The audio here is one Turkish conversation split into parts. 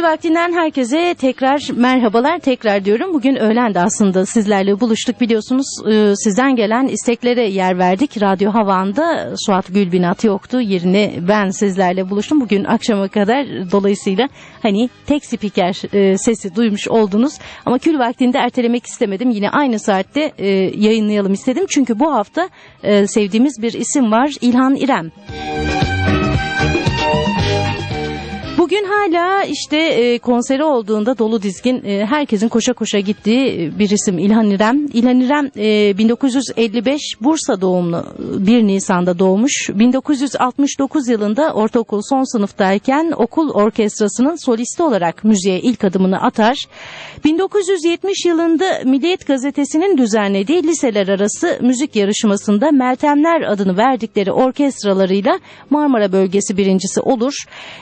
Kül vaktinden herkese tekrar merhabalar tekrar diyorum. Bugün öğlen de aslında sizlerle buluştuk biliyorsunuz. Ee, sizden gelen isteklere yer verdik. Radyo Havan'da Suat Gülbinat yoktu. Yerine ben sizlerle buluştum. Bugün akşama kadar dolayısıyla hani tek spiker e, sesi duymuş oldunuz. Ama kül vaktinde ertelemek istemedim. Yine aynı saatte e, yayınlayalım istedim. Çünkü bu hafta e, sevdiğimiz bir isim var. İlhan İrem. Bugün hala işte e, konseri olduğunda dolu dizgin e, herkesin koşa koşa gittiği e, bir isim İlhan İrem. İlhan İrem e, 1955 Bursa doğumlu 1 Nisan'da doğmuş. 1969 yılında ortaokul son sınıftayken okul orkestrasının solisti olarak müziğe ilk adımını atar. 1970 yılında Milliyet Gazetesi'nin düzenlediği liseler arası müzik yarışmasında Meltemler adını verdikleri orkestralarıyla Marmara bölgesi birincisi olur.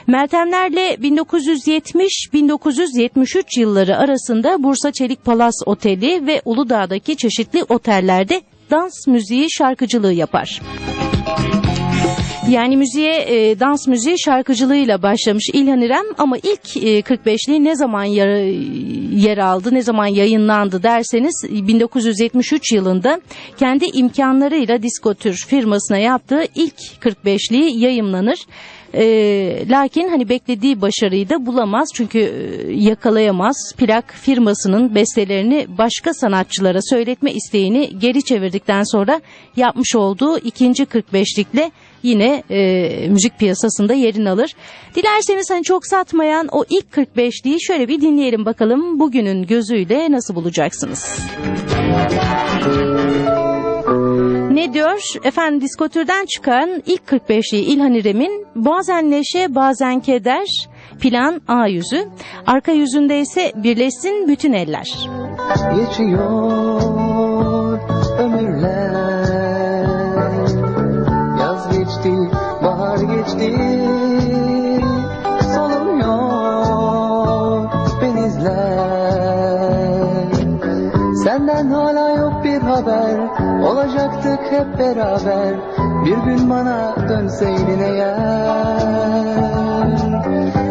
Meltemlerle 1970-1973 yılları arasında Bursa Çelik Palas Oteli ve Uludağ'daki çeşitli otellerde dans müziği şarkıcılığı yapar. Yani müziğe e, dans müziği şarkıcılığıyla başlamış İlhan İrem ama ilk e, 45'liği ne zaman yer, yer aldı, ne zaman yayınlandı derseniz 1973 yılında kendi imkanlarıyla Diskotür firmasına yaptığı ilk 45'liği yayımlanır. E, lakin hani beklediği başarıyı da bulamaz çünkü e, yakalayamaz. Plak firmasının bestelerini başka sanatçılara söyletme isteğini geri çevirdikten sonra yapmış olduğu ikinci 45'likle yine e, müzik piyasasında yerini alır. Dilerseniz hani çok satmayan o ilk 45'liği şöyle bir dinleyelim bakalım bugünün gözüyle nasıl bulacaksınız. Ne diyor? Efendim diskotürden çıkan ilk 45'liği İlhan İrem'in bazen neşe bazen keder plan A yüzü. Arka yüzünde ise birleşsin bütün eller. Geçiyor ömürler Yaz geçti, bahar geçti Soluyor benizler Senden hala yok bir haber Olacaktık hep beraber. Bir gün bana dönseydin eğer.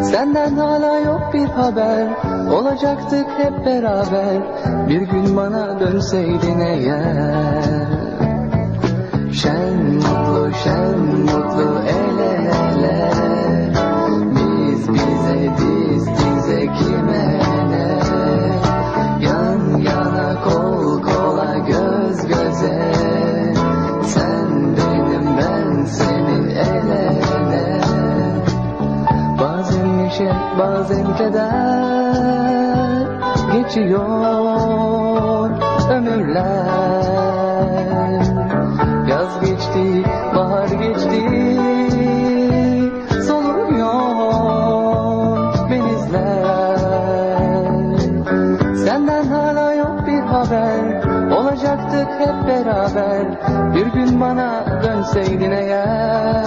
Senden hala yok bir haber. Olacaktık hep beraber. Bir gün bana dönseydin eğer. Şen mutlu şen mutlu el ele bazen keder Geçiyor ömürler. Yaz geçti bahar geçti Soluyor benizler Senden hala yok bir haber Olacaktık hep beraber. Bir gün bana dönseydin eğer.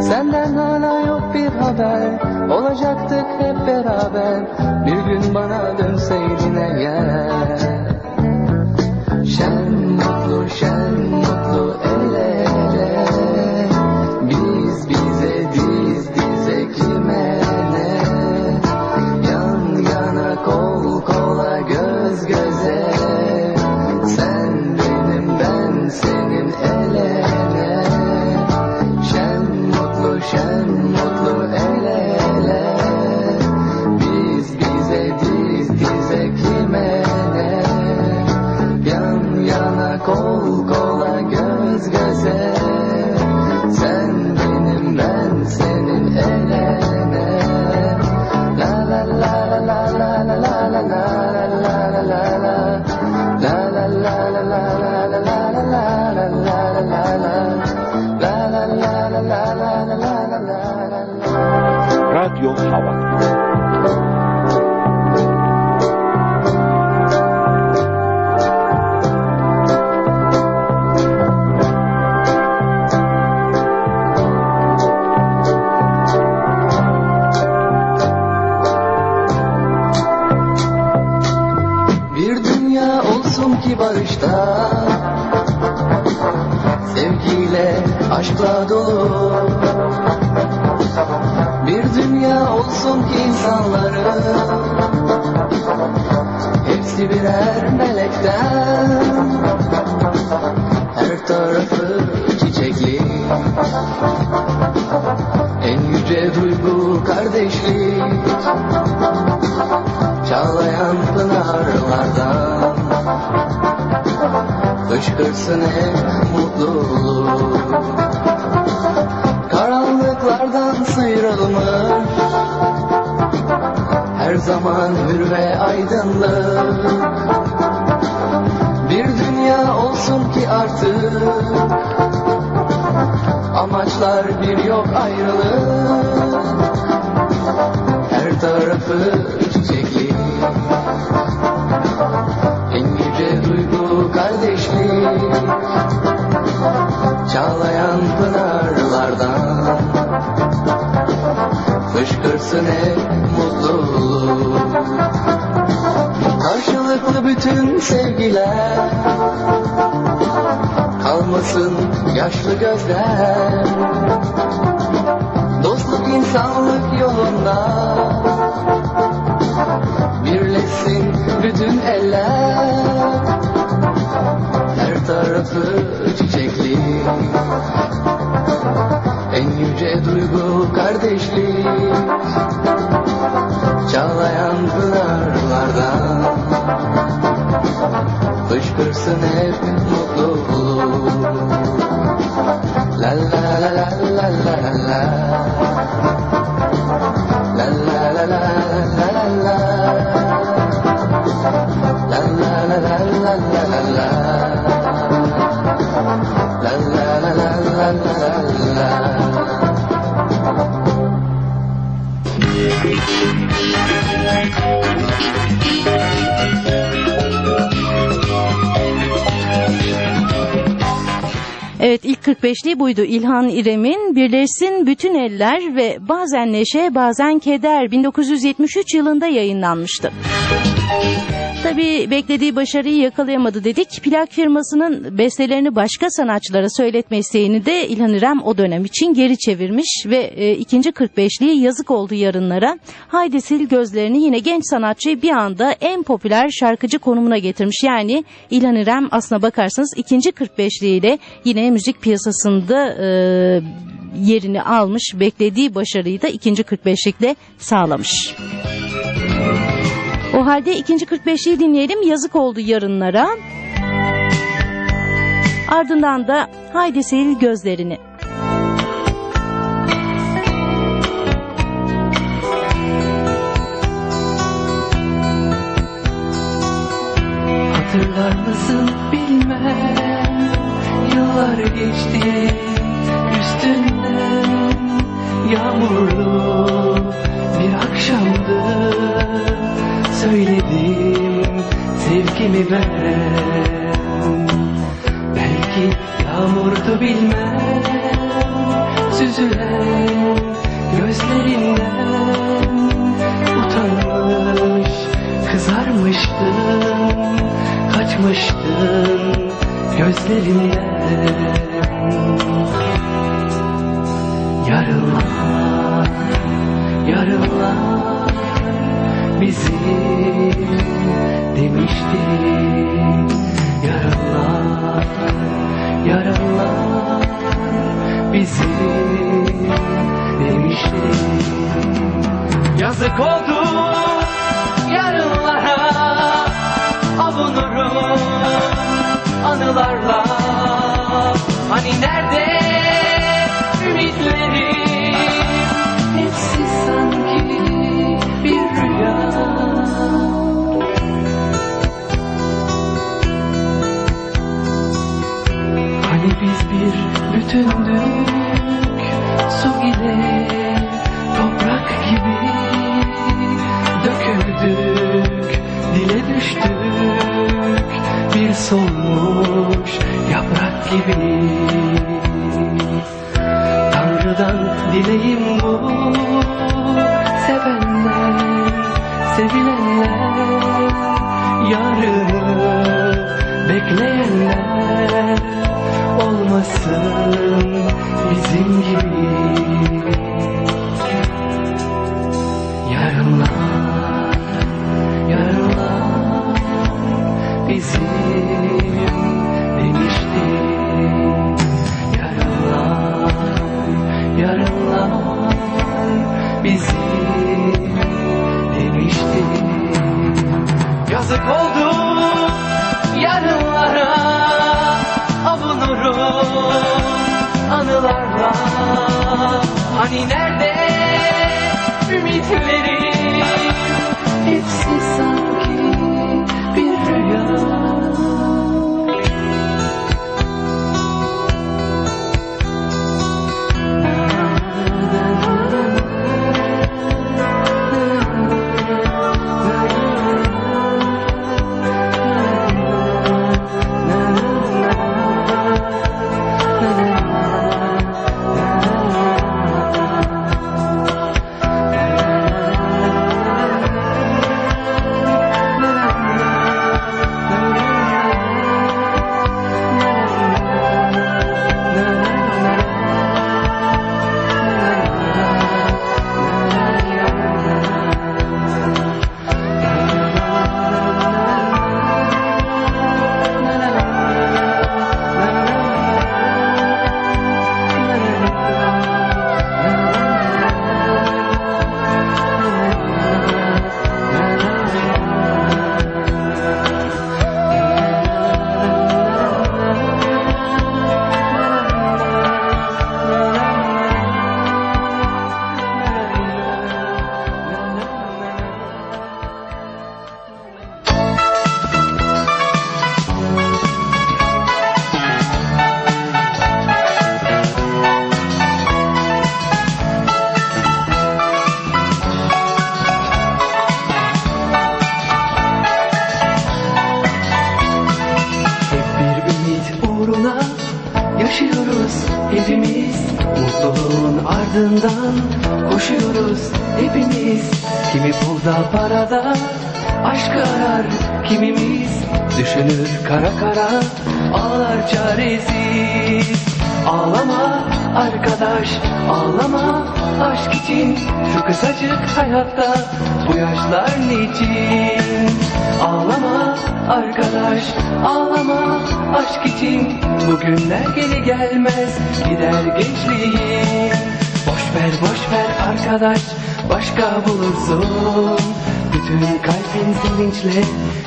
Senden hala yok bir haber Olacaktık hep beraber. Bir gün bana dönseydin eğer Radio Hava. Bir dünya olsun ki barışta Sevgiyle aşkla dolu insanları Hepsi birer melekten Her tarafı çiçekli. En yüce duygu kardeşlik. Çağlayan pınarlardan. Fışkırsın hep mutluluk. Karanlıklardan sıyrılmış zaman hür ve aydınlık. Bir dünya olsun ki artık Amaçlar bir yok ayrılık. Her tarafı çiçekli. En yüce duygu kardeşlik. Çağlayan pınarlardan. Fışkırsın hep sevgiler. Kalmasın yaşlı gözler. Dostluk insanlık yolunda. Birleşsin bütün eller. Her tarafı çiçekli. En yüce duygu kardeşlik. Çağlayan pınarlardan Fışkırsın 45'li buydu İlhan İrem'in Birleşsin Bütün Eller ve Bazen Neşe Bazen Keder 1973 yılında yayınlanmıştı. Tabii beklediği başarıyı yakalayamadı dedik. Plak firmasının bestelerini başka sanatçılara söyletme isteğini de İlhan İrem o dönem için geri çevirmiş ve e, ikinci 45'liği yazık oldu yarınlara. Haydi sil gözlerini yine genç sanatçıyı bir anda en popüler şarkıcı konumuna getirmiş. Yani İlhan İrem aslına bakarsanız ikinci 45'liğiyle yine müzik piyasasında e, yerini almış. Beklediği başarıyı da ikinci 45'likle sağlamış. O halde ikinci 45'liği dinleyelim. Yazık oldu yarınlara. Ardından da haydi sil gözlerini. Hatırlar mısın bilmem Yıllar geçti üstünden Yağmurlu bir akşamdı Söyledim sevgimi ben. Belki yağmurdu bilmem Süzülen gözlerinden Utanmış kızarmıştın Kaçmıştın gözlerimden Yarınlar, yarınlar bizim demişti. Yarınlar, yarınlar bizim demişti. Yazık oldu yarınlara avunurum anılarla. Hani nerede ümitlerim Hepsi sanki Biz bir bütündük. Su ile toprak gibi Döküldük, dile düştük. Bir solmuş yaprak gibi. Tanrı'dan dileğim bu. Sevenler, sevilenler Yarını bekleyenler Olmasın bizim gibi. Yarınlar, Hani nerede ümitlerim Hepsi sanki Mutluluğun ardından koşuyoruz hepimiz. Kimi pulda parada aşkı arar kimimiz Düşünür kara kara. Ağlar çaresiz. Ağlama arkadaş ağlama aşk için Şu kısacık hayatta bu yaşlar niçin? Ağlama arkadaş ağlama aşk için Bugünler geri gelmez gider gençliğin. Boş ver boş ver arkadaş başka bulursun Bütün kalbin sevinçle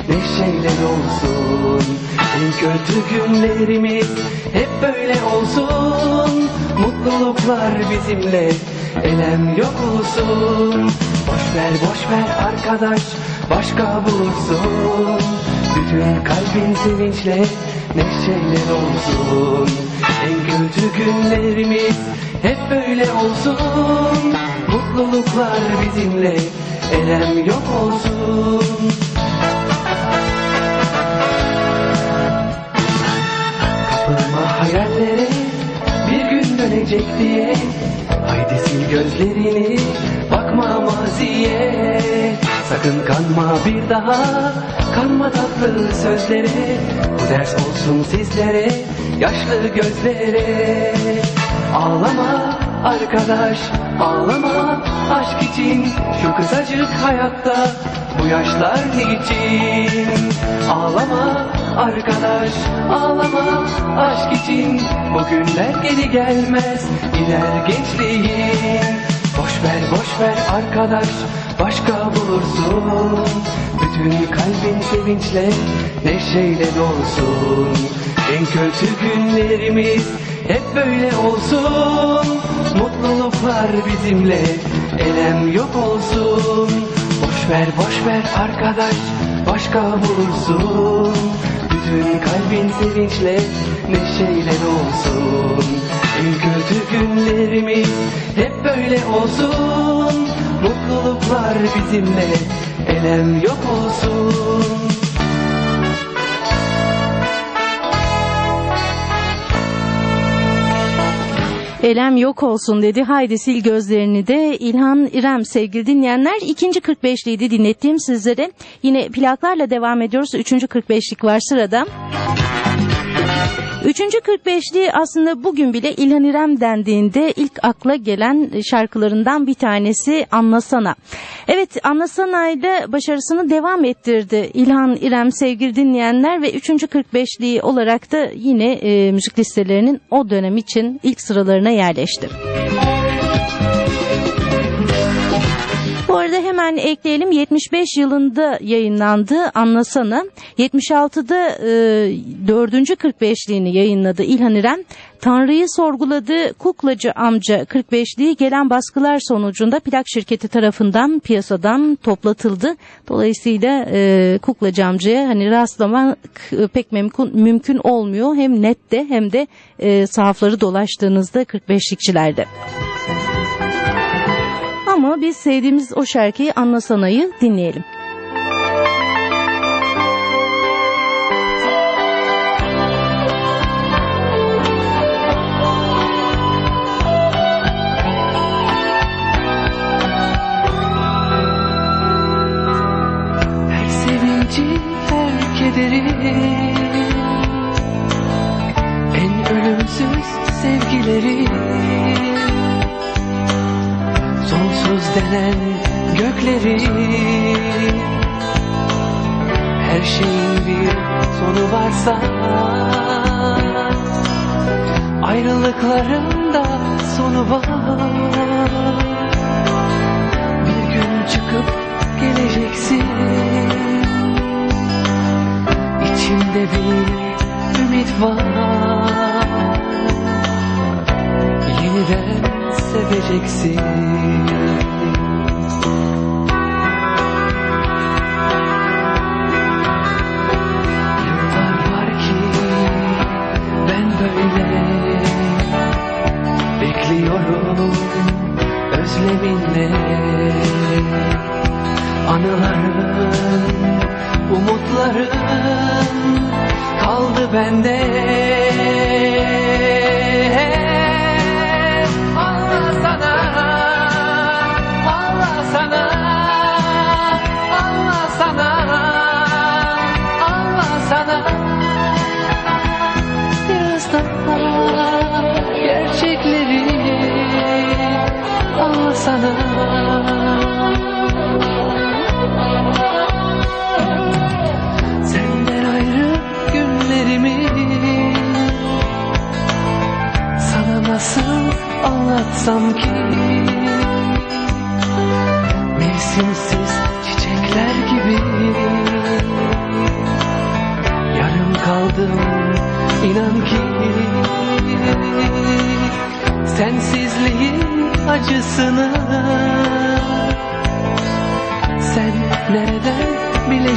neşeyle dolsun. En kötü günlerimiz hep böyle olsun. Mutluluklar bizimle elem yok olsun. Boş ver boş ver arkadaş başka bulursun. Bütün kalbin sevinçle neşeyle dolsun. En kötü günlerimiz hep böyle olsun. Mutluluklar bizimle elem yok olsun. Kapılma hayallere bir gün dönecek diye Haydi sil gözlerini bakma maziye. Sakın kanma bir daha kanma tatlı sözlere Bu ders olsun sizlere yaşlı gözlere. Ağlama arkadaş. Ağlama aşk için Şu kısacık hayatta bu yaşlar niçin? Ağlama arkadaş ağlama aşk için Bugünler geri gelmez gider gençliğin Boş ver boş ver arkadaş başka bulursun. Bütün kalbin sevinçle neşeyle dolsun. En kötü günlerimiz hep böyle olsun Mutluluklar bizimle. Elem yok olsun. Boş ver boş ver arkadaş. Başka bulursun. Bütün kalbin sevinçle neşeyle dolsun. En kötü günlerimiz hep böyle olsun. Mutluluklar bizimle. Elem yok olsun Elem yok olsun dedi. Haydi sil gözlerini de İlhan İrem sevgili dinleyenler. ikinci 45'liydi dinlettiğim sizlere. Yine plaklarla devam ediyoruz. Üçüncü 45'lik var sırada. Üçüncü 45'li aslında bugün bile İlhan İrem dendiğinde ilk akla gelen şarkılarından bir tanesi Anlasana. Evet Anlasana ile başarısını devam ettirdi İlhan İrem sevgili dinleyenler ve üçüncü 45'li olarak da yine e, müzik listelerinin o dönem için ilk sıralarına yerleşti. Bu hemen ekleyelim 75 yılında yayınlandı Anlasana. 76'da e, 4. 45'liğini yayınladı İlhan İrem. Tanrı'yı sorguladığı Kuklacı amca 45'liği gelen baskılar sonucunda plak şirketi tarafından piyasadan toplatıldı. Dolayısıyla e, Kuklacı amcaya hani rastlamak e, pek mümkün, mümkün olmuyor. Hem nette hem de e, sahafları dolaştığınızda 45'likçilerde. Ama biz sevdiğimiz o şarkıyı Anlasana'yı dinleyelim. Her sevinci, her kederi En ölümsüz sevgileri Denen gökleri. Her şeyin bir sonu varsa Ayrılıkların da sonu var. Bir gün çıkıp geleceksin. İçimde bir ümit var. Yeniden seveceksin Thank you.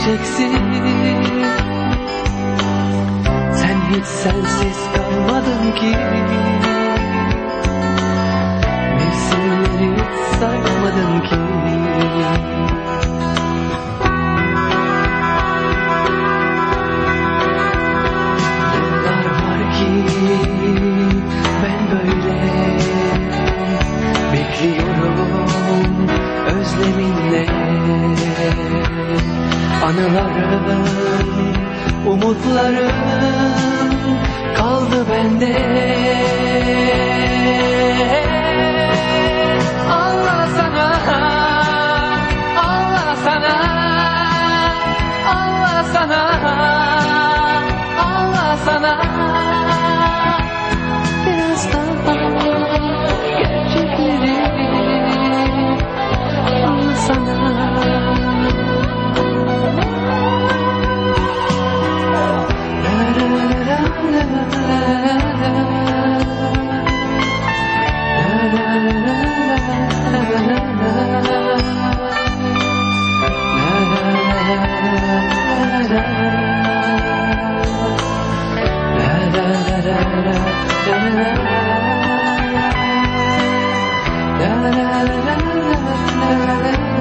Bileceksin Sen hiç sensiz kalmadın ki da da da da da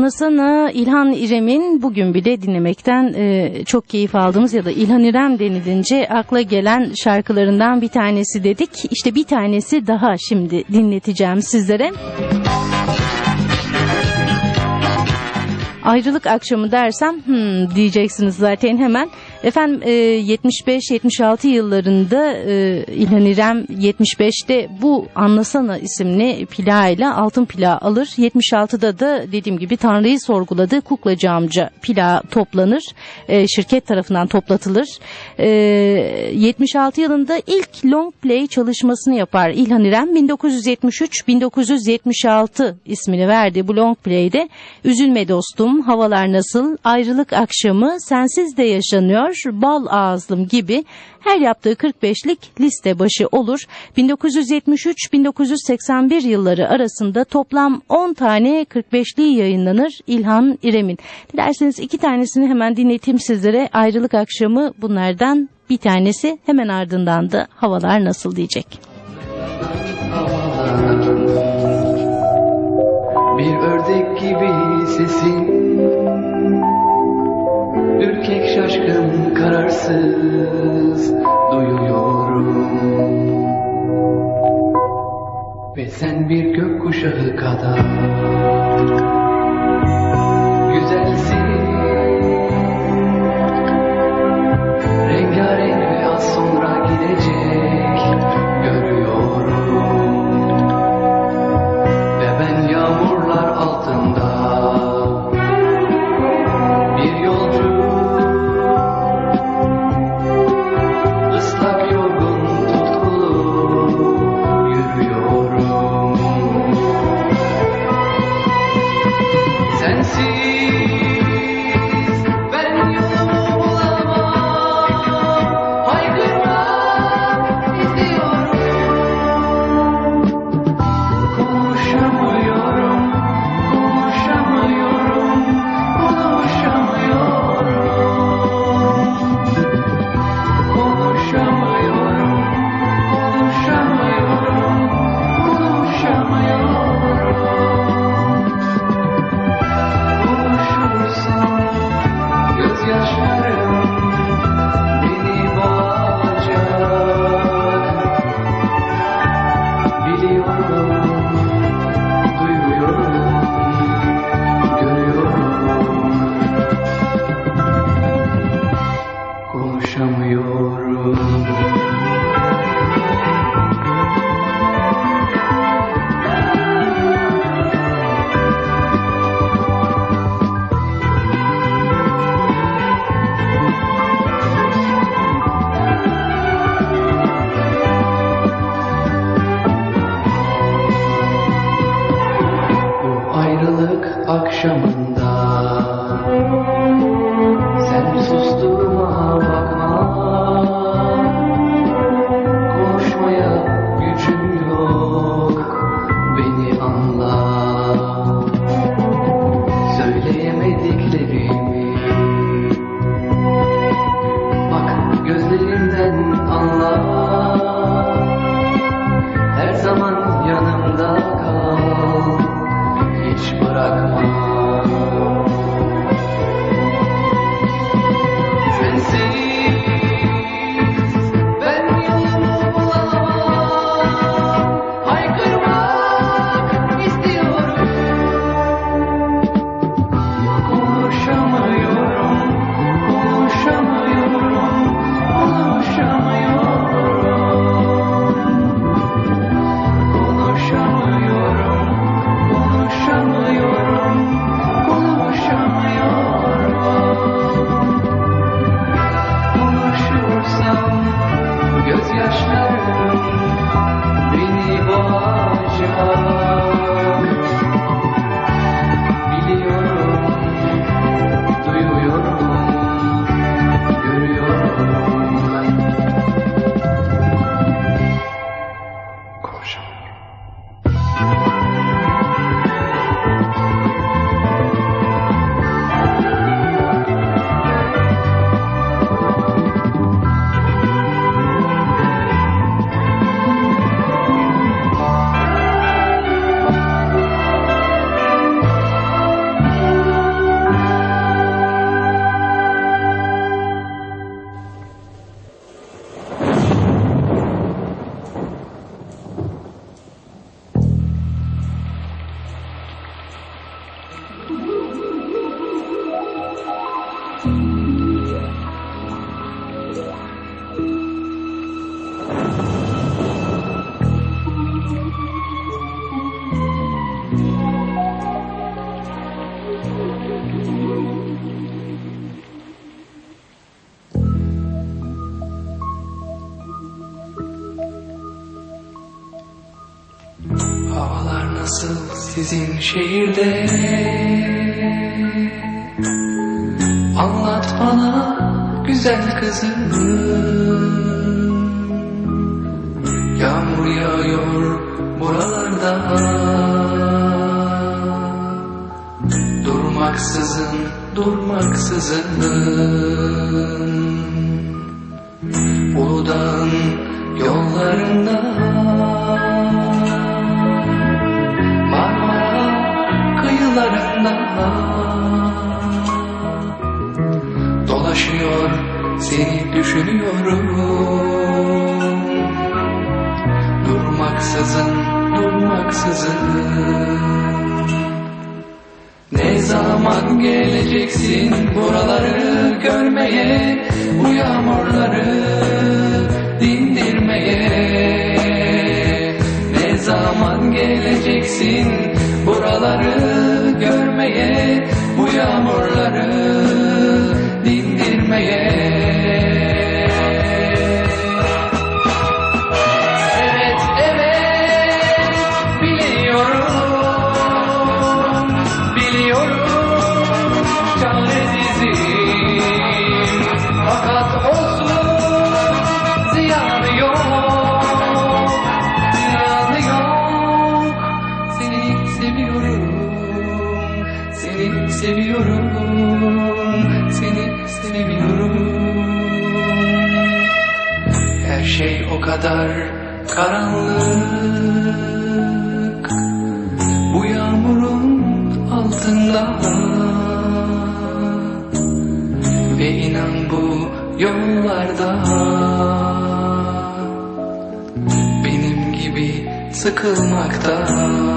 Anlasana İlhan İrem'in bugün bile dinlemekten e, çok keyif aldığımız ya da İlhan İrem denilince akla gelen şarkılarından bir tanesi dedik. İşte bir tanesi daha şimdi dinleteceğim sizlere. Ayrılık akşamı dersem hmm, diyeceksiniz zaten hemen. Efendim e, 75-76 yıllarında e, İlhan İrem 75'te bu Anlasana isimli plağıyla altın plağı alır. 76'da da dediğim gibi Tanrı'yı sorguladığı kuklacı amca plağı toplanır. E, şirket tarafından toplatılır. E, 76 yılında ilk long play çalışmasını yapar İlhan İrem. 1973-1976 ismini verdi bu long play'de. Üzülme dostum, havalar nasıl, ayrılık akşamı, sensiz de yaşanıyor, bal ağızlım gibi her yaptığı 45'lik liste başı olur. 1973-1981 yılları arasında toplam 10 tane 45'liği yayınlanır İlhan İrem'in. Dilerseniz iki tanesini hemen dinleteyim sizlere. Ayrılık akşamı bunlardan bir tanesi hemen ardından da havalar nasıl diyecek. Bir ördek gibi sesin kararsız duyuyorum. Ve sen bir gökkuşağı kadar sıkılmakta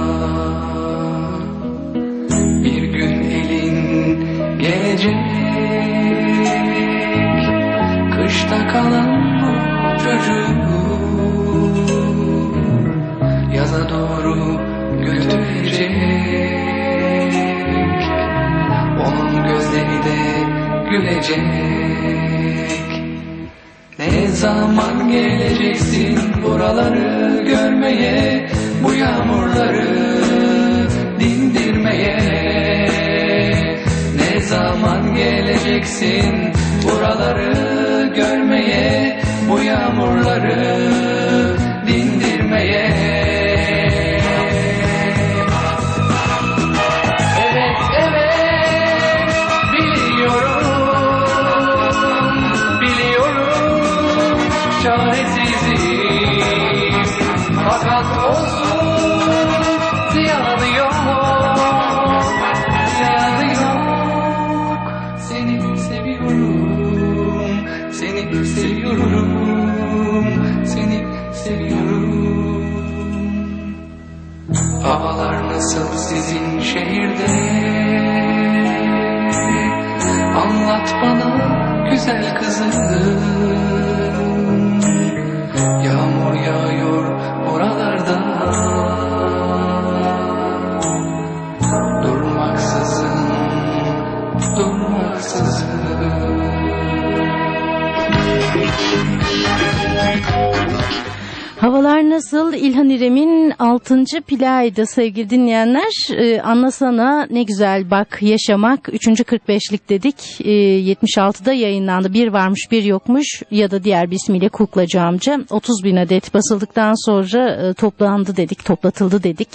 Bu yağmurları İlhan İrem'in 6. plağıydı sevgili dinleyenler. Ee, anlasana ne güzel bak yaşamak 3. 45'lik dedik. Ee, 76'da yayınlandı. Bir varmış bir yokmuş ya da diğer bir ismiyle Kuklacı amca. 30 bin adet basıldıktan sonra e, toplandı dedik, toplatıldı dedik.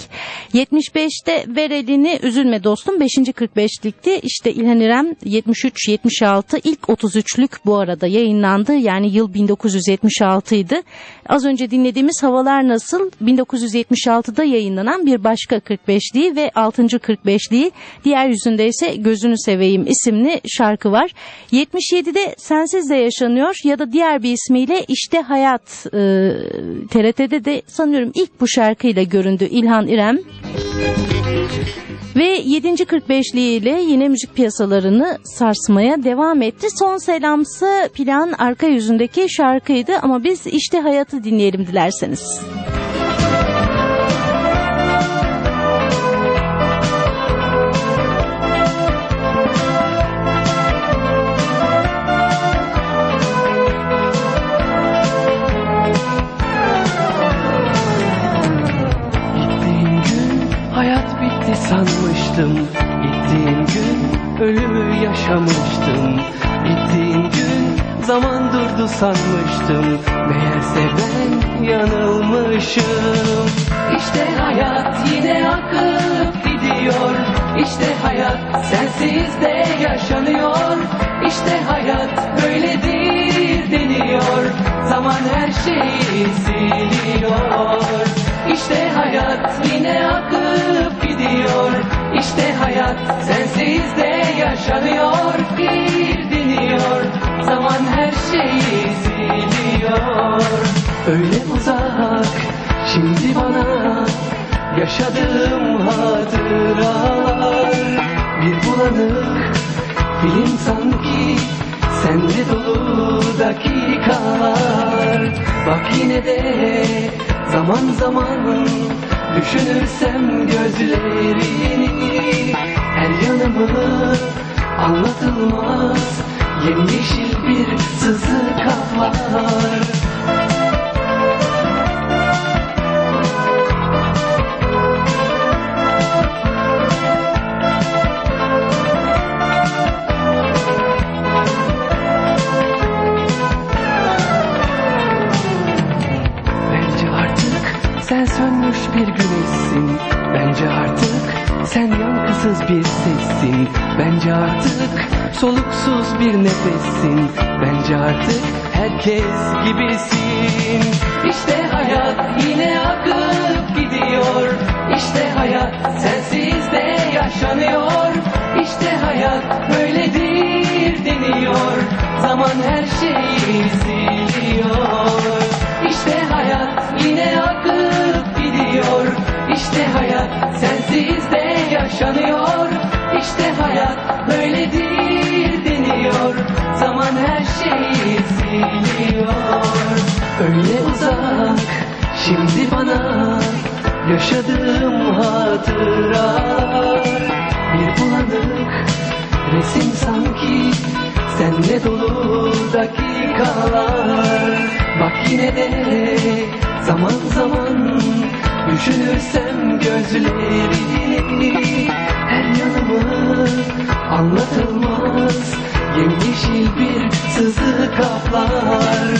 75'te ver elini üzülme dostum 5. 45'likti. İşte İlhan İrem 73-76 ilk 33'lük bu arada yayınlandı. Yani yıl 1976 idi. Az önce dinlediğimiz Havalar Nasıl 1976'da yayınlanan bir başka 45'liği ve 6. 45'liği diğer yüzünde ise Gözünü Seveyim isimli şarkı var. 77'de Sensiz de Yaşanıyor ya da diğer bir ismiyle İşte Hayat e, TRT'de de sanıyorum ilk bu şarkıyla göründü İlhan İrem. Ve 7. 45'liğiyle yine müzik piyasalarını sarsmaya devam etti. Son selamsı plan arka yüzündeki şarkıydı ama biz işte hayatı dinleyelim dilerseniz. Gittiğin Sanmıştım gittiğin gün ölümü yaşamıştım. Gittiğin gün zaman durdu sanmıştım. Meğerse ben yanılmışım. İşte hayat yine akıp gidiyor. İşte hayat sensiz de yaşanıyor. İşte hayat böyledir deniyor. Zaman her şeyi siliyor. İşte hayat yine akıp gidiyor. İşte hayat sensiz de yaşanıyor. Bir deniyor. Zaman her şeyi siliyor. Öyle uzak şimdi bana Yaşadığım hatıralar. Bir bulanık film sanki Sende dolu dakikalar. Bak yine de zaman zaman Düşünürsem gözlerini Her yanımı anlatılmaz. Yemyeşil bir sızı kaplar soluksuz bir nefessin. Bence artık herkes gibisin. İşte hayat yine akıp gidiyor. İşte hayat sensiz de yaşanıyor. İşte hayat böyledir deniyor. Zaman her şeyi siliyor. İşte hayat yine akıp gidiyor. İşte hayat sensiz de yaşanıyor İşte hayat böyledir deniyor. Zaman her şeyi siliyor. Öyle uzak şimdi bana Yaşadığım hatıralar Bir bulanık resim sanki Senle dolu dakikalar. Bak yine de zaman zaman Düşünürsem gözlerini Her yanımı anlatılmaz. Yemyeşil bir sızı kaplar.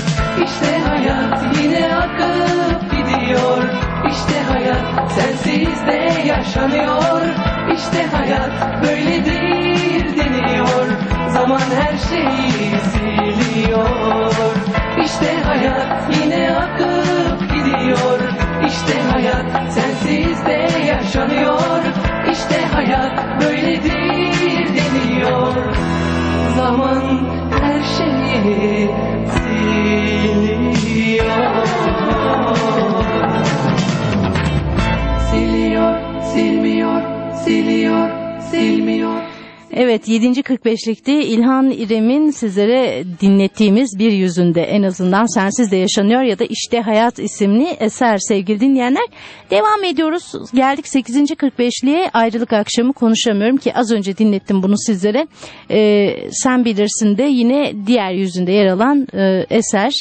İşte hayat yine akıp gidiyor. İşte hayat sensiz de yaşanıyor. İşte hayat böyledir deniyor. Zaman her şeyi siliyor. İşte hayat yine akıp gidiyor. İşte hayat sensiz de yaşanıyor. İşte hayat böyledir deniyor. Zaman her şeyi siliyor. Siliyor, silmiyor, siliyor, silmiyor Evet 7. 45'likte İlhan İrem'in sizlere dinlettiğimiz bir yüzünde en azından sensiz de yaşanıyor ya da işte hayat isimli eser sevgili dinleyenler. Devam ediyoruz. Geldik 8. 45'liğe ayrılık akşamı konuşamıyorum ki az önce dinlettim bunu sizlere. Ee, sen bilirsin de yine diğer yüzünde yer alan e, eser.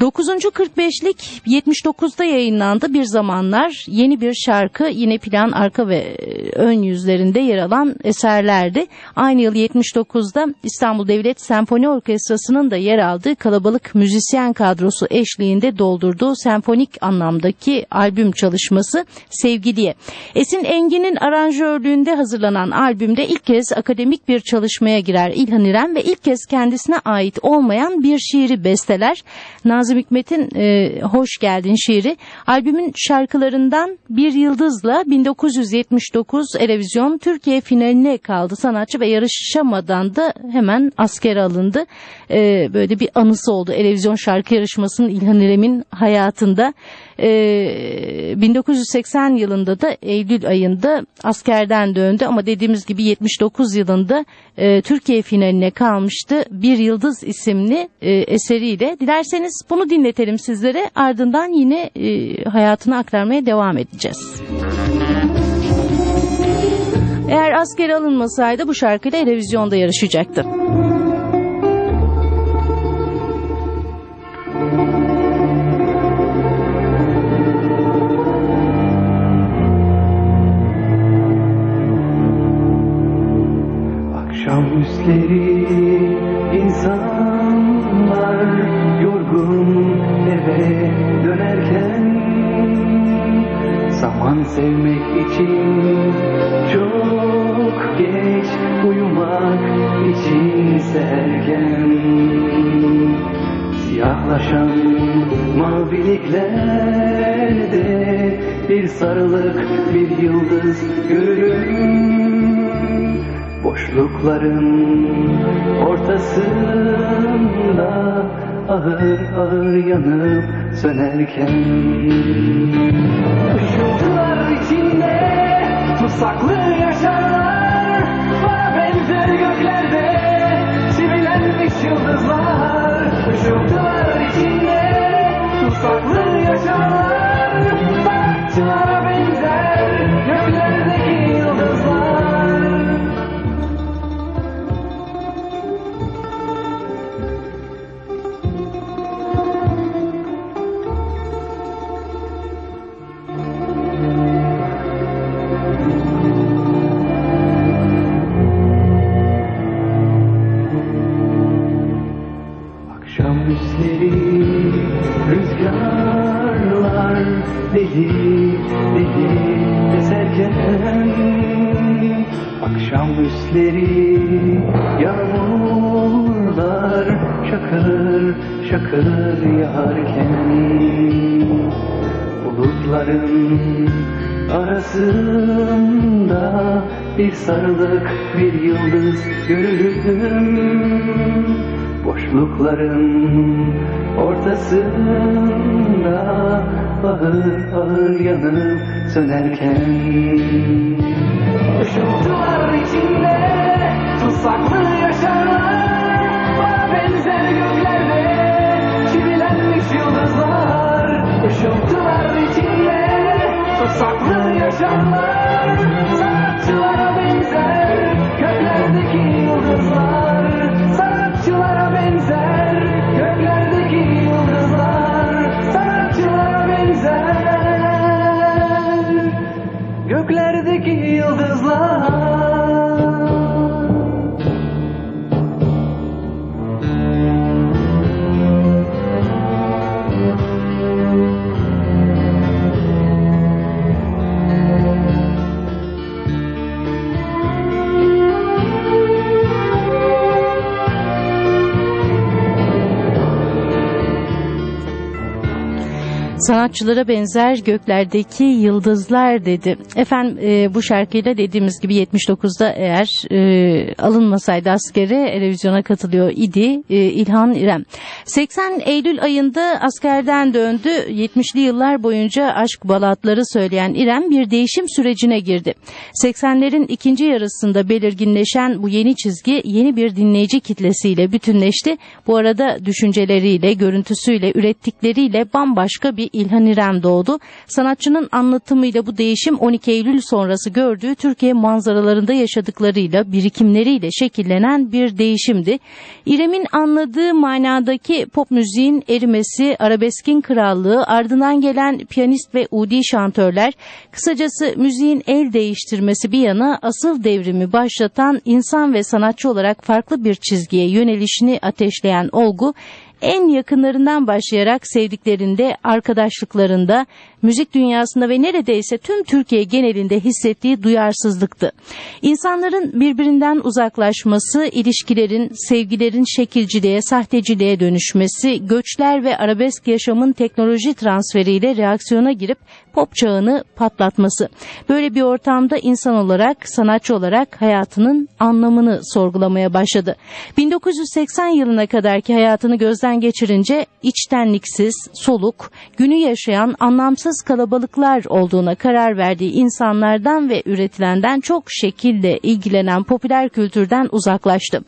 9. 45'lik 79'da yayınlandı bir zamanlar yeni bir şarkı yine plan arka ve e, ön yüzlerinde yer alan eserlerdi. Aynı yıl 79'da İstanbul Devlet Senfoni Orkestrası'nın da yer aldığı kalabalık müzisyen kadrosu eşliğinde doldurduğu senfonik anlamdaki albüm çalışması Sevgiliye. Esin Engin'in aranjörlüğünde hazırlanan albümde ilk kez akademik bir çalışmaya girer İlhan İrem ve ilk kez kendisine ait olmayan bir şiiri besteler. Nazım Hikmet'in e, Hoş Geldin şiiri albümün şarkılarından Bir Yıldız'la 1979 Erevizyon Türkiye finaline kaldı sanatçı ve yarışamadan da hemen asker alındı. Ee, böyle bir anısı oldu. Televizyon şarkı yarışmasının İlhan İrem'in hayatında. Ee, 1980 yılında da Eylül ayında askerden döndü ama dediğimiz gibi 79 yılında e, Türkiye finaline kalmıştı. Bir Yıldız isimli e, eseriyle. Dilerseniz bunu dinletelim sizlere. Ardından yine e, hayatını aktarmaya devam edeceğiz. Eğer askere alınmasaydı bu şarkıyla televizyonda yarışacaktı. Şakır yağarken Bulutların arasında bir sarılık bir yıldız görürüm Boşlukların ortasında ağır ağır yanıp sönerken. Işıltılar içinde tutsaklı yaşarlar tutsaklı yaşarlar Sanatçılara benzer göklerdeki yıldızlar sanatçılara benzer göklerdeki yıldızlar dedi. Efendim e, bu şarkıyla dediğimiz gibi 79'da eğer e, alınmasaydı askere televizyona katılıyor idi e, İlhan İrem. 80 Eylül ayında askerden döndü. 70'li yıllar boyunca aşk balatları söyleyen İrem bir değişim sürecine girdi. 80'lerin ikinci yarısında belirginleşen bu yeni çizgi yeni bir dinleyici kitlesiyle bütünleşti. Bu arada düşünceleriyle, görüntüsüyle, ürettikleriyle bambaşka bir İlhan İrem doğdu. Sanatçının anlatımıyla bu değişim 12 Eylül sonrası gördüğü Türkiye manzaralarında yaşadıklarıyla, birikimleriyle şekillenen bir değişimdi. İrem'in anladığı manadaki pop müziğin erimesi, arabeskin krallığı, ardından gelen piyanist ve udi şantörler, kısacası müziğin el değiştirmesi bir yana asıl devrimi başlatan insan ve sanatçı olarak farklı bir çizgiye yönelişini ateşleyen olgu en yakınlarından başlayarak sevdiklerinde, arkadaşlıklarında, müzik dünyasında ve neredeyse tüm Türkiye genelinde hissettiği duyarsızlıktı. İnsanların birbirinden uzaklaşması, ilişkilerin, sevgilerin şekilciliğe, sahteciliğe dönüşmesi, göçler ve arabesk yaşamın teknoloji transferiyle reaksiyona girip pop çağını patlatması. Böyle bir ortamda insan olarak, sanatçı olarak hayatının anlamını sorgulamaya başladı. 1980 yılına kadarki hayatını gözden geçirince içtenliksiz, soluk, günü yaşayan anlamsız kalabalıklar olduğuna karar verdiği insanlardan ve üretilenden çok şekilde ilgilenen popüler kültürden uzaklaştı.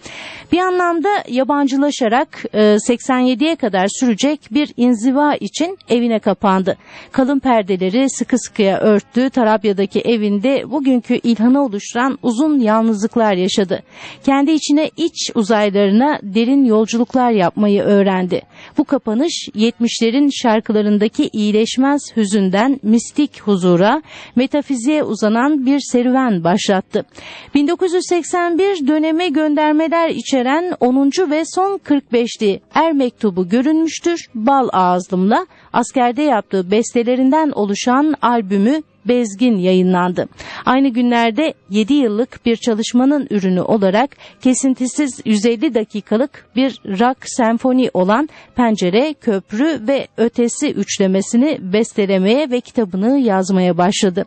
Bir anlamda yabancılaşarak 87'ye kadar sürecek bir inziva için evine kapandı. Kalın perdeleri sıkı sıkıya örttü. Tarabya'daki evinde bugünkü ilhanı oluşturan uzun yalnızlıklar yaşadı. Kendi içine iç uzaylarına derin yolculuklar yapmayı öğrendi. Bu kapanış 70'lerin şarkılarındaki iyileşmez hüzünden mistik huzura, metafiziğe uzanan bir serüven başlattı. 1981 döneme göndermeler içeren 10. ve son 45'li Er Mektubu görünmüştür. Bal ağızlımla askerde yaptığı bestelerinden oluşan albümü Bezgin yayınlandı. Aynı günlerde 7 yıllık bir çalışmanın ürünü olarak kesintisiz 150 dakikalık bir rock senfoni olan Pencere, Köprü ve Ötesi üçlemesini bestelemeye ve kitabını yazmaya başladı.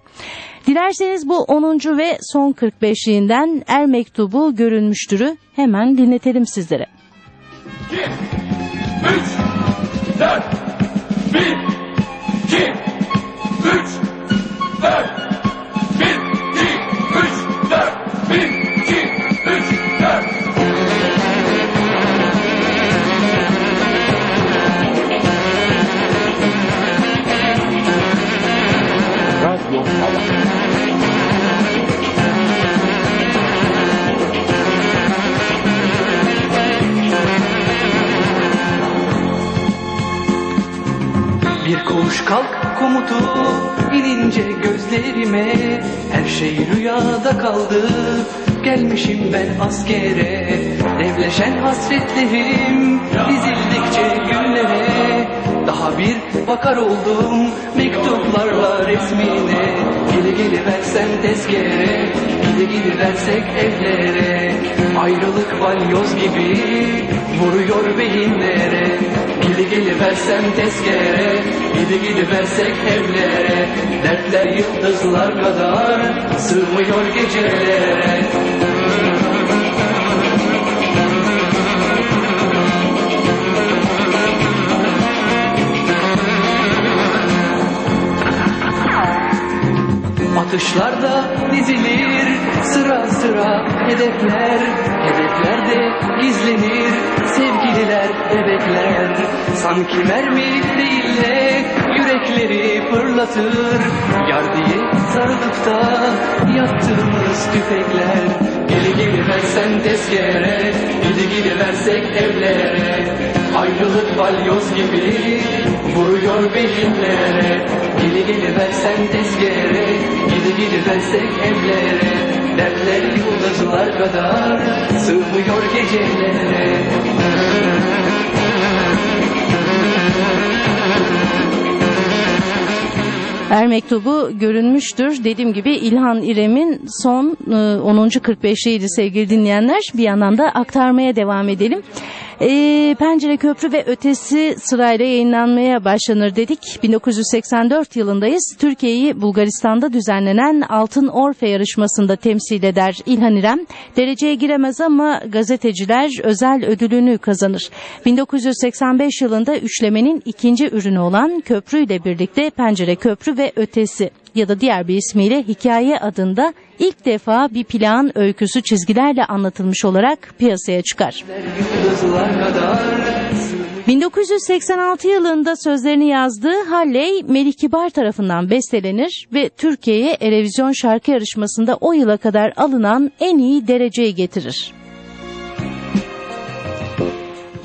Dilerseniz bu 10. ve son 45'liğinden Er Mektubu görünmüştürü hemen dinletelim sizlere. 2, 3, 4, 1, 2, 3, 4, Bir koğuş kalk komutu inince gözlerime. Her şey rüyada kaldı Gelmişim ben askere. Devleşen hasretlerim Dizildikçe günlere Daha bir bakar oldum. Mektuplarla resmine Geri geri versen tezkere Gidi gidi versek evlere. Ayrılık balyoz gibi Vuruyor beyinlere Gidi gidi versem tezkere Gidi gidi versek evlere. Dertler yıldızlar kadar Sığmıyor gecelere Atışlarda dizilir sıra sıra hedefler. Hedeflerde gizlenir sevgililer bebekler. Sanki mermi değil de yürekleri fırlatır. Yar diye sarılıp da yattığımız tüfekler. Geri geri versen tezkere Gidi gidi versek evlere Ayrılık balyoz gibi vuruyor beyinlere Gidi gidi versen tezkere Gidi gidi versek evlere Dertler yıldızlar kadar Sığmıyor gecelere Er mektubu görünmüştür. Dediğim gibi İlhan İrem'in son e, 10. 45'liydi sevgili dinleyenler. Bir yandan da aktarmaya devam edelim. E, Pencere Köprü ve Ötesi sırayla yayınlanmaya başlanır dedik. 1984 yılındayız. Türkiye'yi Bulgaristan'da düzenlenen Altın Orfe yarışmasında temsil eder İlhan İrem. Dereceye giremez ama gazeteciler özel ödülünü kazanır. 1985 yılında üçlemenin ikinci ürünü olan Köprü ile birlikte Pencere Köprü ve Ötesi ya da diğer bir ismiyle Hikaye adında ilk defa bir plan öyküsü çizgilerle anlatılmış olarak piyasaya çıkar. Yıldızlar kadar 1986 yılında sözlerini yazdığı Halley Melih Kibar tarafından bestelenir ve Türkiye'ye Erevizyon şarkı yarışmasında o yıla kadar alınan en iyi dereceyi getirir.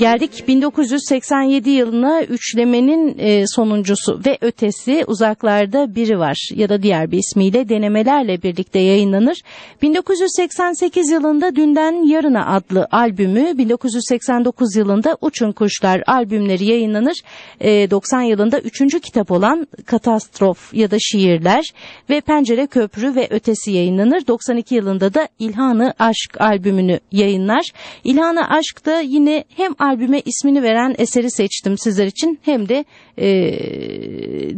Geldik 1987 yılına üçlemenin e, sonuncusu ve ötesi uzaklarda biri var ya da diğer bir ismiyle denemelerle birlikte yayınlanır. 1988 yılında Dünden Yarına adlı albümü 1989 yılında Uçun Kuşlar albümleri yayınlanır. E, 90 yılında üçüncü kitap olan Katastrof ya da Şiirler ve Pencere Köprü ve Ötesi yayınlanır. 92 yılında da İlhanı Aşk albümünü yayınlar. İlhanı Aşk da yine hem albüme ismini veren eseri seçtim sizler için hem de e,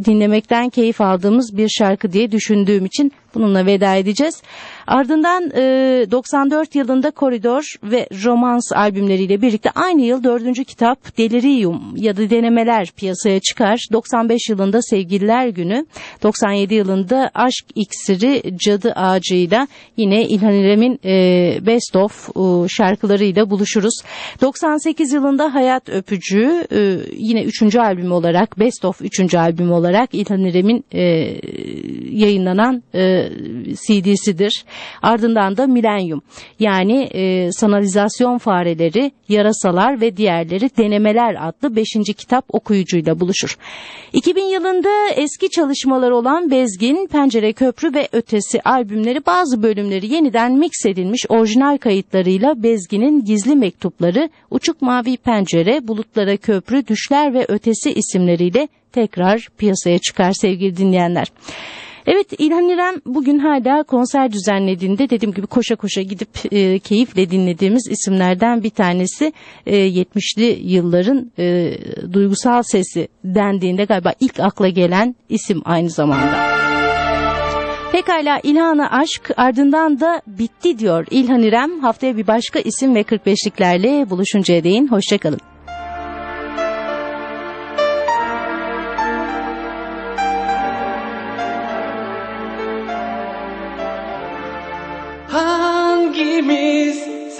dinlemekten keyif aldığımız bir şarkı diye düşündüğüm için bununla veda edeceğiz. Ardından e, 94 yılında Koridor ve Romans albümleriyle birlikte aynı yıl dördüncü kitap Delirium ya da Denemeler piyasaya çıkar. 95 yılında Sevgililer Günü, 97 yılında Aşk İksiri Cadı Ağacı'yla yine İlhan İrem'in e, Best of e, şarkılarıyla buluşuruz. 98 yılında Hayat Öpücüğü e, yine üçüncü albüm olarak Best of üçüncü albüm olarak İlhan İrem'in e, yayınlanan e, CD'sidir. Ardından da Milenyum yani e, sanalizasyon fareleri, yarasalar ve diğerleri denemeler adlı 5. kitap okuyucuyla buluşur. 2000 yılında eski çalışmaları olan Bezgin, Pencere Köprü ve Ötesi albümleri bazı bölümleri yeniden mix edilmiş orijinal kayıtlarıyla Bezgin'in Gizli Mektupları, Uçuk Mavi Pencere, Bulutlara Köprü, Düşler ve Ötesi isimleriyle tekrar piyasaya çıkar sevgili dinleyenler. Evet İlhan İrem bugün hala konser düzenlediğinde dediğim gibi koşa koşa gidip e, keyifle dinlediğimiz isimlerden bir tanesi e, 70'li yılların e, duygusal sesi dendiğinde galiba ilk akla gelen isim aynı zamanda. Pekala İlhan'a aşk ardından da bitti diyor İlhan İrem. Haftaya bir başka isim ve 45'liklerle buluşuncaya değin. Hoşçakalın.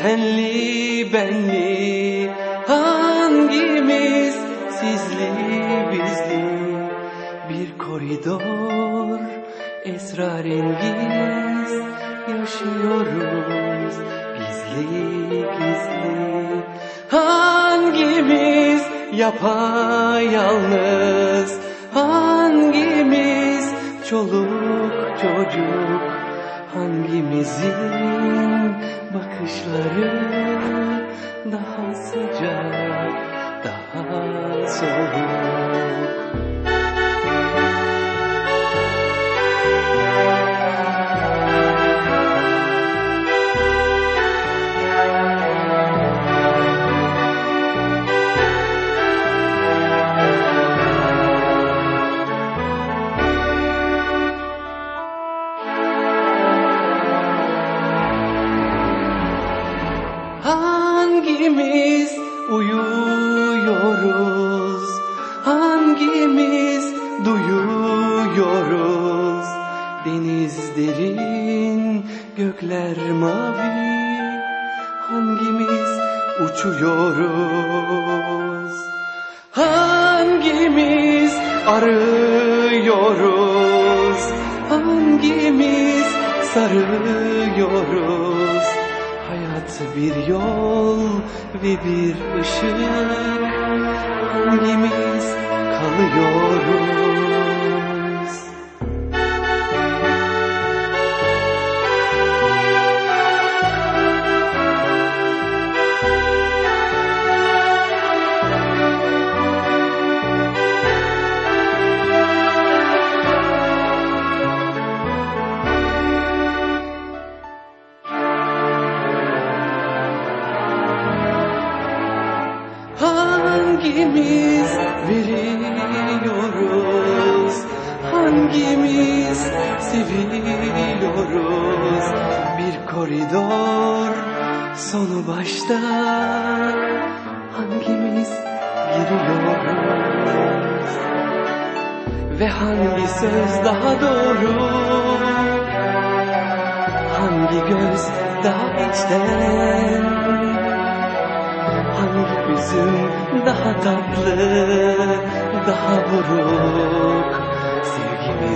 Senli benli Hangimiz sizli bizli? Bir koridor esrarengiz Yaşıyoruz gizli gizli Hangimiz yapayalnız? Hangimiz çoluk çocuk? Hangimizin bakışları daha sıcak, daha soğuk Deniz derin, gökler mavi. Hangimiz uçuyoruz? Hangimiz arıyoruz? Hangimiz sarıyoruz? Hayat bir yol ve bir ışık Hangimiz kalıyoruz?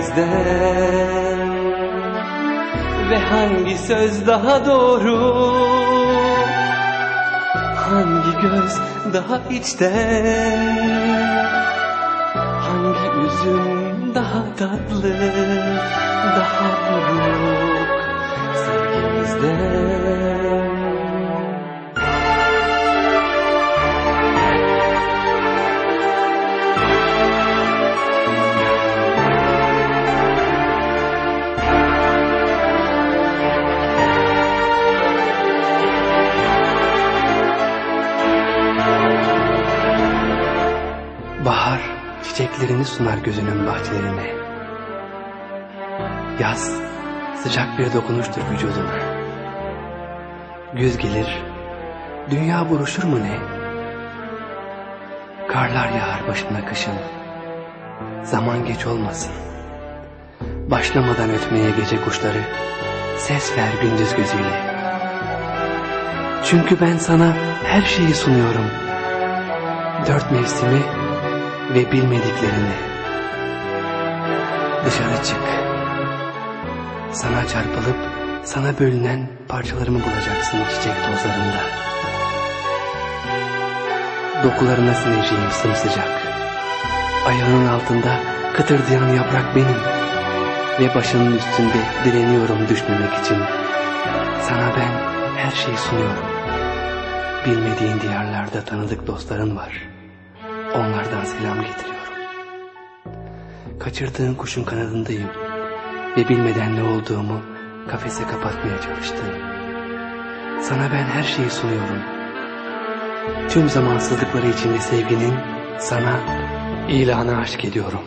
Sevgimizden? Ve hangi söz daha doğru? Hangi göz daha içten? Hangi üzüm daha tatlı, daha buruk sevgimizden? Çiçeklerini sunar gözünün bahçelerine. Yaz sıcak bir dokunuştur vücuduna. Güz gelir, dünya buruşur mu ne? Karlar yağar başına kışın. Zaman geç olmasın. Başlamadan ötmeye gece kuşları, ses ver gündüz gözüyle. Çünkü ben sana her şeyi sunuyorum. Dört mevsimi ve bilmediklerini. Dışarı çık. Sana çarpılıp Sana bölünen parçalarımı bulacaksın çiçek tozlarında. Dokularına sineceğim sımsıcak. Ayağının altında kıtırdayan yaprak benim. Ve başının üstünde direniyorum düşmemek için. Sana ben her şeyi sunuyorum. Bilmediğin diyarlarda tanıdık dostların var. Onlardan selam getiriyorum. Kaçırdığın kuşun kanadındayım. Ve bilmeden ne olduğumu kafese kapatmaya çalıştım. Sana ben her şeyi sunuyorum. Tüm zamansızlıkları içinde sevginin sana ilanı aşk ediyorum.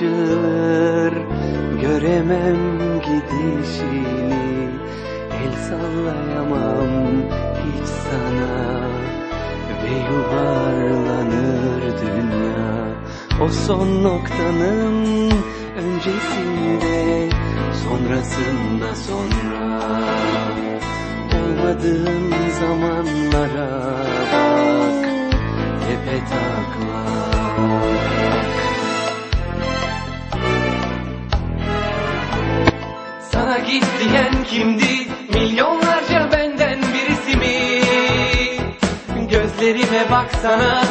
Açılır Göremem gidişini El sallayamam hiç sana. Ve yuvarlanır dünya. O son noktanın öncesinde Sonrasında sonra. Olmadığım zamanlara bak Tepe Gözlerime baksana,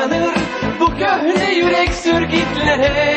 dayanır bu köhne yürek sürgitlere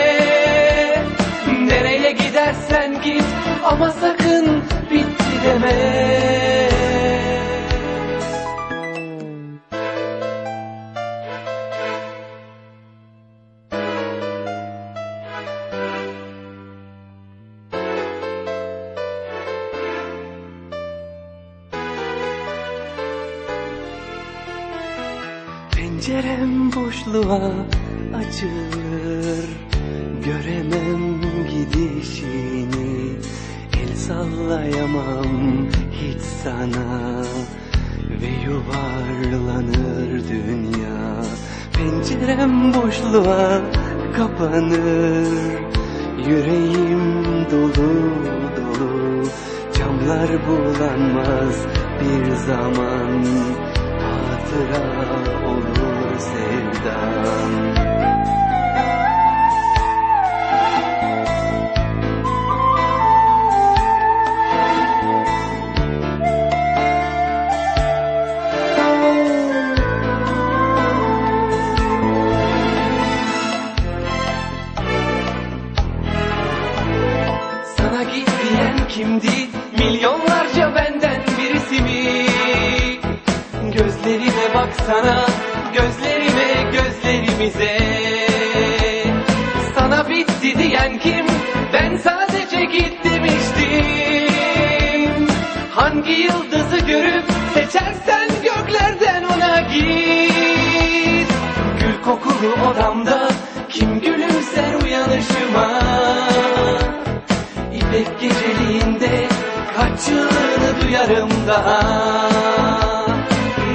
geceliğinde kaç yılını duyarım daha.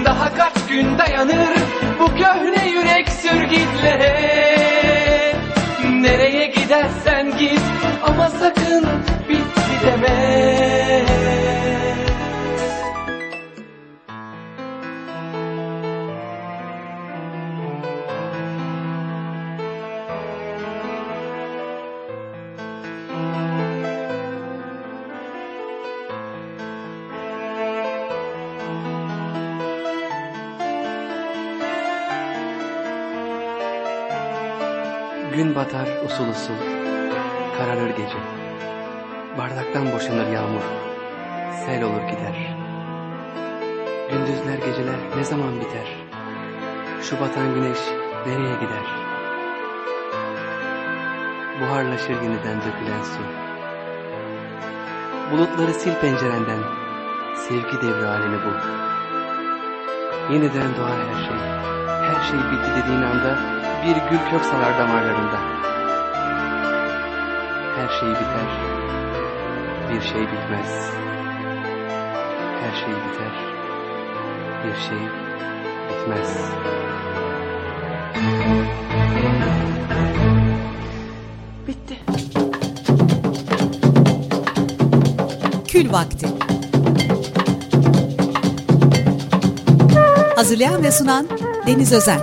Daha kaç gün dayanır bu köhne yürek sürgitlere Nereye gidersen git ama sakın bitti deme batar usul usul, kararır gece. Bardaktan boşanır yağmur, sel olur gider. Gündüzler geceler ne zaman biter? Şu batan güneş nereye gider? Buharlaşır yeniden dökülen su. Bulutları sil pencerenden, sevgi devri halini bul. Yeniden doğar her şey. Her şey bitti dediğin anda bir gül kök salar damarlarında. Her şey biter, bir şey bitmez. Her şey biter, bir şey bitmez. Bitti. Kül Vakti Hazırlayan ve sunan Deniz Özen